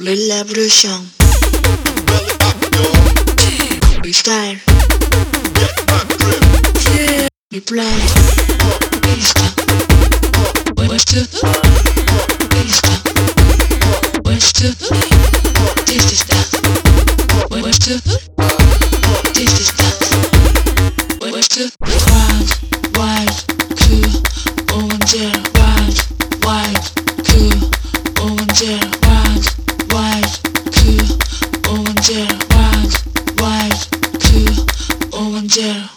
Revolution. Freestyle. Reply. East. West. East. West. This is that. West. This is that. West. Wild, wild, cool, over there, wild, wild. zero, one, one, two, oh one zero.